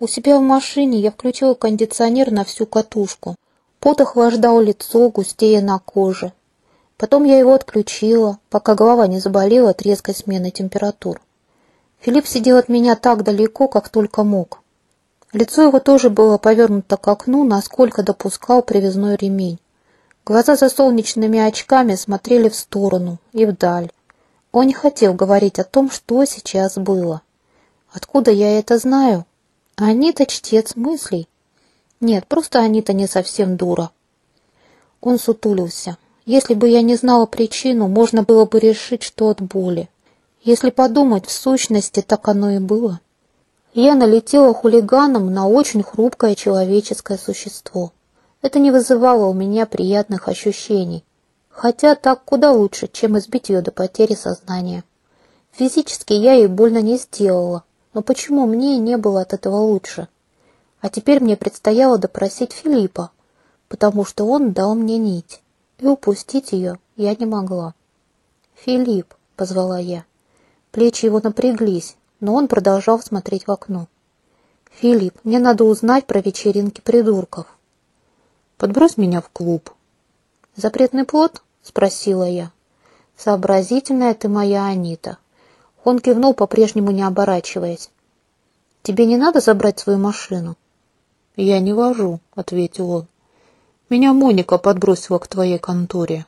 У себя в машине я включила кондиционер на всю катушку. Пот охлаждал лицо, густее на коже. Потом я его отключила, пока голова не заболела от резкой смены температур. Филипп сидел от меня так далеко, как только мог. Лицо его тоже было повернуто к окну, насколько допускал привязной ремень. Глаза за солнечными очками смотрели в сторону и вдаль. Он не хотел говорить о том, что сейчас было. Откуда я это знаю? Анита чтец мыслей. Нет, просто Анита не совсем дура. Он сутулился. Если бы я не знала причину, можно было бы решить, что от боли. Если подумать, в сущности, так оно и было. Я налетела хулиганом на очень хрупкое человеческое существо. Это не вызывало у меня приятных ощущений. Хотя так куда лучше, чем избить ее до потери сознания. Физически я ей больно не сделала, но почему мне не было от этого лучше? А теперь мне предстояло допросить Филиппа, потому что он дал мне нить и упустить ее я не могла. «Филипп», — позвала я. Плечи его напряглись, но он продолжал смотреть в окно. «Филипп, мне надо узнать про вечеринки придурков». «Подбрось меня в клуб». «Запретный плод?» — спросила я. «Сообразительная ты моя Анита». Он кивнул, по-прежнему не оборачиваясь. «Тебе не надо забрать свою машину?» «Я не вожу», — ответил он. Меня Моника подбросила к твоей конторе.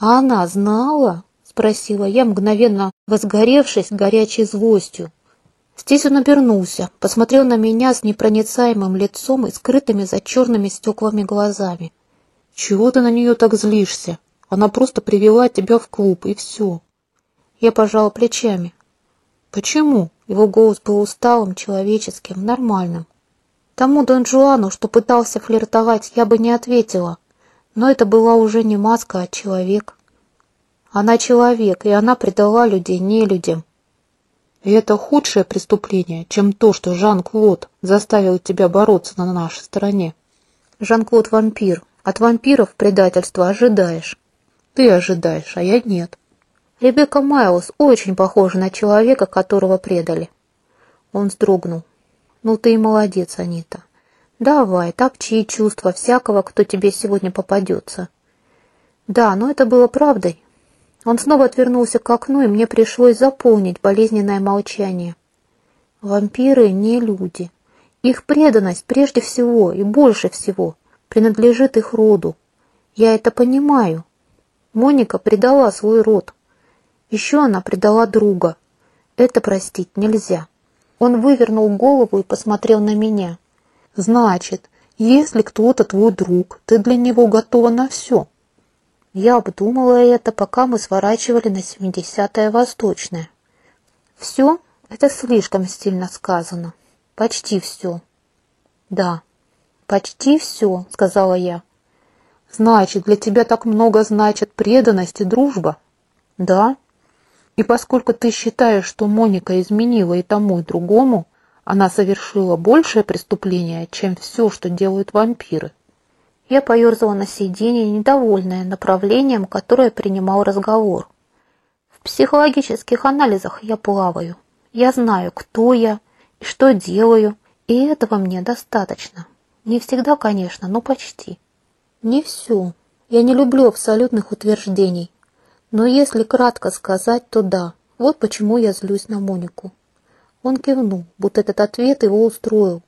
А она знала? Спросила я, мгновенно возгоревшись горячей злостью. Здесь он обернулся, посмотрел на меня с непроницаемым лицом и скрытыми за черными стеклами глазами. «Чего ты на нее так злишься? Она просто привела тебя в клуб, и все». Я пожала плечами. «Почему?» Его голос был усталым, человеческим, нормальным. Тому Дон Жуану, что пытался флиртовать, я бы не ответила. Но это была уже не маска, а человек. Она человек, и она предала людей не людям. И это худшее преступление, чем то, что Жан-Клод заставил тебя бороться на нашей стороне. Жан-Клод вампир. От вампиров предательства ожидаешь. Ты ожидаешь, а я нет. Ребекка Майлз очень похожа на человека, которого предали. Он вздрогнул. Ну ты и молодец, Анита. Давай, топчи чувства всякого, кто тебе сегодня попадется. Да, но это было правдой. Он снова отвернулся к окну, и мне пришлось заполнить болезненное молчание. Вампиры не люди. Их преданность прежде всего и больше всего принадлежит их роду. Я это понимаю. Моника предала свой род. Еще она предала друга. Это простить нельзя. Он вывернул голову и посмотрел на меня. «Значит, если кто-то твой друг, ты для него готова на все». Я обдумала это, пока мы сворачивали на 70-е Восточное. «Все? Это слишком сильно сказано. Почти все». «Да, почти все», — сказала я. «Значит, для тебя так много значит преданность и дружба?» «Да». И поскольку ты считаешь, что Моника изменила и тому, и другому, она совершила большее преступление, чем все, что делают вампиры. Я поерзала на сиденье, недовольная направлением, которое принимал разговор. В психологических анализах я плаваю. Я знаю, кто я и что делаю, и этого мне достаточно. Не всегда, конечно, но почти. Не все. Я не люблю абсолютных утверждений. Но если кратко сказать, то да. Вот почему я злюсь на Монику. Он кивнул, будто этот ответ его устроил.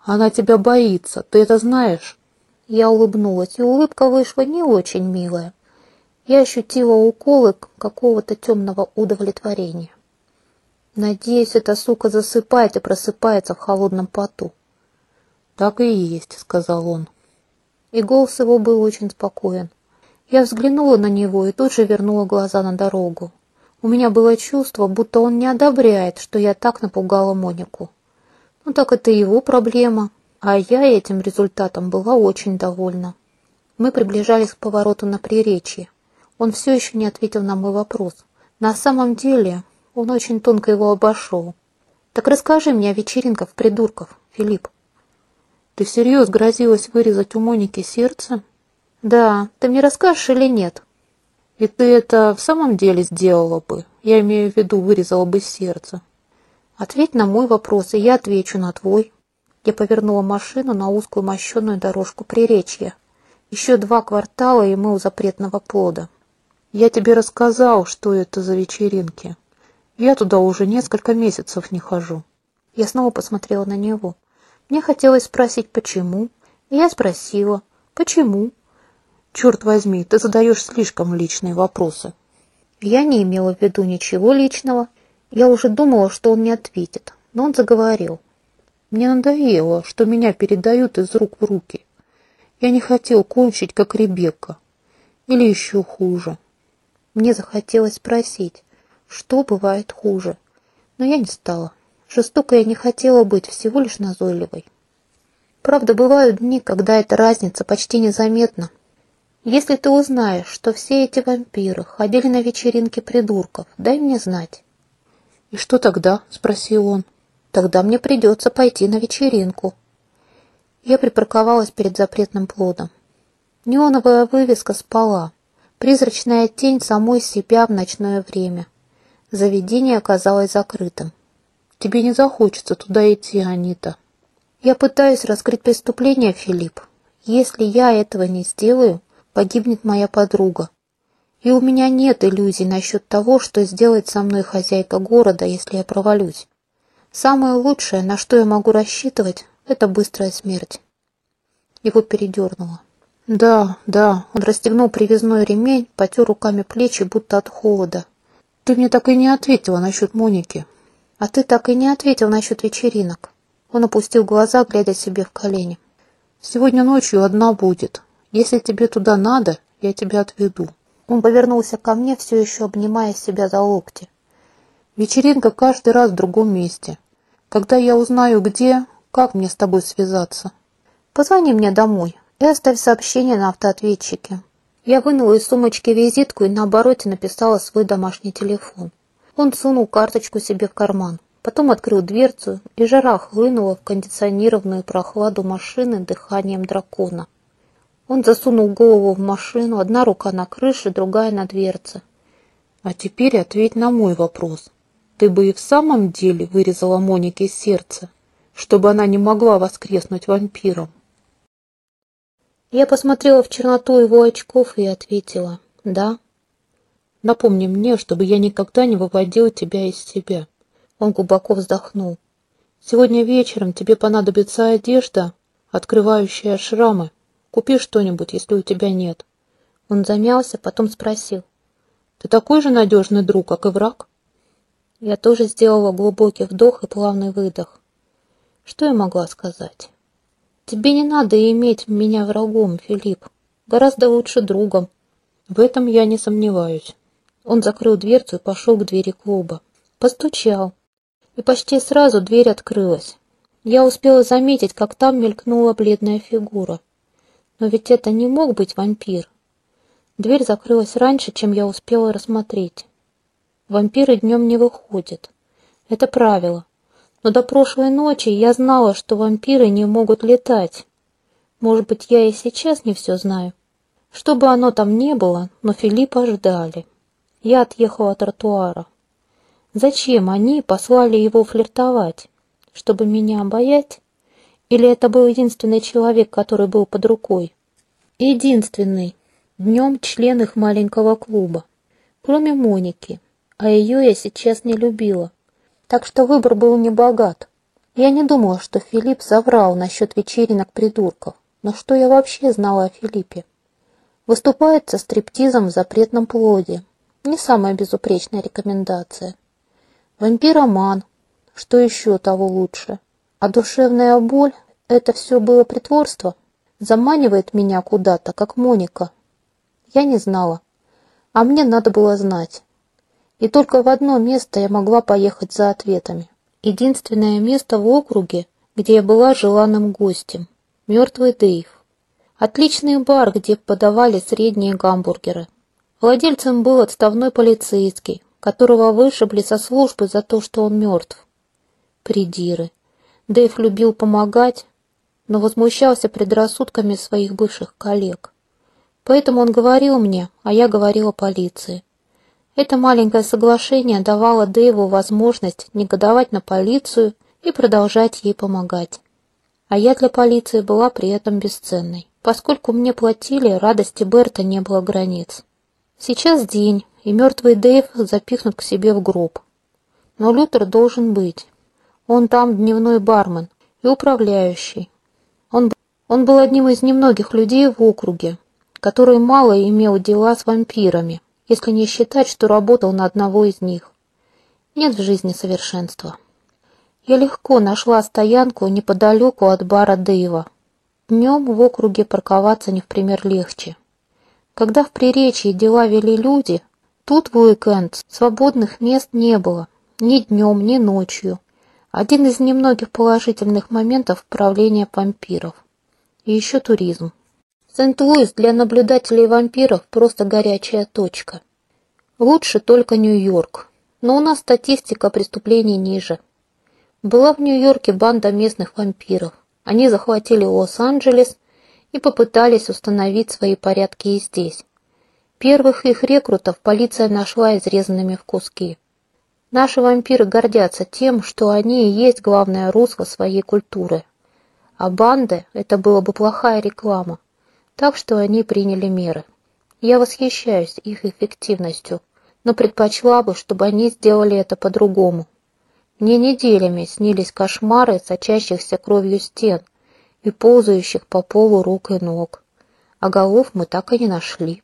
«Она тебя боится, ты это знаешь?» Я улыбнулась, и улыбка вышла не очень милая. Я ощутила уколы какого-то темного удовлетворения. Надеюсь, эта сука засыпает и просыпается в холодном поту. «Так и есть», — сказал он. И голос его был очень спокоен. Я взглянула на него и тут же вернула глаза на дорогу. У меня было чувство, будто он не одобряет, что я так напугала Монику. Ну так это его проблема, а я этим результатом была очень довольна. Мы приближались к повороту на приречье. Он все еще не ответил на мой вопрос. На самом деле, он очень тонко его обошел. Так расскажи мне о вечеринках придурков, Филипп. Ты всерьез грозилась вырезать у Моники сердце? Да, ты мне расскажешь или нет? И ты это в самом деле сделала бы? Я имею в виду, вырезала бы сердце. Ответь на мой вопрос, и я отвечу на твой. Я повернула машину на узкую мощенную дорожку Приречья. Еще два квартала, и мы у запретного плода. Я тебе рассказал, что это за вечеринки. Я туда уже несколько месяцев не хожу. Я снова посмотрела на него. Мне хотелось спросить, почему. И я спросила, почему. Черт возьми, ты задаешь слишком личные вопросы. Я не имела в виду ничего личного. Я уже думала, что он не ответит, но он заговорил. Мне надоело, что меня передают из рук в руки. Я не хотел кончить, как Ребекка. Или еще хуже. Мне захотелось спросить, что бывает хуже. Но я не стала. Жестокой я не хотела быть, всего лишь назойливой. Правда, бывают дни, когда эта разница почти незаметна. Если ты узнаешь, что все эти вампиры ходили на вечеринки придурков, дай мне знать. «И что тогда?» — спросил он. Тогда мне придется пойти на вечеринку. Я припарковалась перед запретным плодом. Неоновая вывеска спала. Призрачная тень самой себя в ночное время. Заведение оказалось закрытым. Тебе не захочется туда идти, Анита. Я пытаюсь раскрыть преступление, Филипп. Если я этого не сделаю, погибнет моя подруга. И у меня нет иллюзий насчет того, что сделает со мной хозяйка города, если я провалюсь. Самое лучшее, на что я могу рассчитывать, это быстрая смерть. Его передернуло. Да, да. Он расстегнул привязной ремень, потер руками плечи, будто от холода. Ты мне так и не ответила насчет Моники. А ты так и не ответил насчет вечеринок. Он опустил глаза, глядя себе в колени. Сегодня ночью одна будет. Если тебе туда надо, я тебя отведу. Он повернулся ко мне, все еще обнимая себя за локти. Вечеринка каждый раз в другом месте. Когда я узнаю, где, как мне с тобой связаться? Позвони мне домой и оставь сообщение на автоответчике. Я вынула из сумочки визитку и на обороте написала свой домашний телефон. Он сунул карточку себе в карман, потом открыл дверцу, и жара хлынула в кондиционированную прохладу машины дыханием дракона. Он засунул голову в машину, одна рука на крыше, другая на дверце. А теперь ответь на мой вопрос. Ты бы и в самом деле вырезала Монике сердце, чтобы она не могла воскреснуть вампиром? Я посмотрела в черноту его очков и ответила «да». Напомни мне, чтобы я никогда не выводил тебя из себя. Он глубоко вздохнул. Сегодня вечером тебе понадобится одежда, открывающая шрамы. Купи что-нибудь, если у тебя нет. Он замялся, потом спросил. Ты такой же надежный друг, как и враг? Я тоже сделала глубокий вдох и плавный выдох. Что я могла сказать? Тебе не надо иметь меня врагом, Филипп. Гораздо лучше другом. В этом я не сомневаюсь. Он закрыл дверцу и пошел к двери клуба. Постучал. И почти сразу дверь открылась. Я успела заметить, как там мелькнула бледная фигура. Но ведь это не мог быть вампир. Дверь закрылась раньше, чем я успела рассмотреть. Вампиры днем не выходят. Это правило. Но до прошлой ночи я знала, что вампиры не могут летать. Может быть, я и сейчас не все знаю. Что бы оно там ни было, но Филиппа ждали. Я отъехала от тротуара. Зачем они послали его флиртовать? Чтобы меня обаять? Или это был единственный человек, который был под рукой? Единственный. Днем член их маленького клуба. Кроме Моники а ее я сейчас не любила. Так что выбор был не богат. Я не думала, что Филипп соврал насчет вечеринок придурков. Но что я вообще знала о Филиппе? Выступает со стриптизом в запретном плоде. Не самая безупречная рекомендация. Вампироман. Что еще того лучше? А душевная боль — это все было притворство? Заманивает меня куда-то, как Моника. Я не знала. А мне надо было знать. И только в одно место я могла поехать за ответами. Единственное место в округе, где я была желанным гостем. Мертвый Дейв. Отличный бар, где подавали средние гамбургеры. Владельцем был отставной полицейский, которого вышибли со службы за то, что он мертв. Придиры. Дэйв любил помогать, но возмущался предрассудками своих бывших коллег. Поэтому он говорил мне, а я говорила полиции. Это маленькое соглашение давало Дэйву возможность негодовать на полицию и продолжать ей помогать. А я для полиции была при этом бесценной. Поскольку мне платили, радости Берта не было границ. Сейчас день, и мертвый Дэйв запихнут к себе в гроб. Но Лютер должен быть. Он там дневной бармен и управляющий. Он, он был одним из немногих людей в округе, который мало имел дела с вампирами, если не считать, что работал на одного из них. Нет в жизни совершенства. Я легко нашла стоянку неподалеку от бара Дэйва. Днем в округе парковаться не в пример легче. Когда в Приречье дела вели люди, тут в уикенд свободных мест не было. Ни днем, ни ночью. Один из немногих положительных моментов правления вампиров. И еще туризм. Сент-Луис для наблюдателей вампиров просто горячая точка. Лучше только Нью-Йорк. Но у нас статистика преступлений ниже. Была в Нью-Йорке банда местных вампиров. Они захватили Лос-Анджелес и попытались установить свои порядки и здесь. Первых их рекрутов полиция нашла изрезанными в куски. Наши вампиры гордятся тем, что они и есть главное русло своей культуры. А банды – это была бы плохая реклама. Так что они приняли меры. Я восхищаюсь их эффективностью, но предпочла бы, чтобы они сделали это по-другому. Мне неделями снились кошмары сочащихся кровью стен и ползающих по полу рук и ног. А голов мы так и не нашли.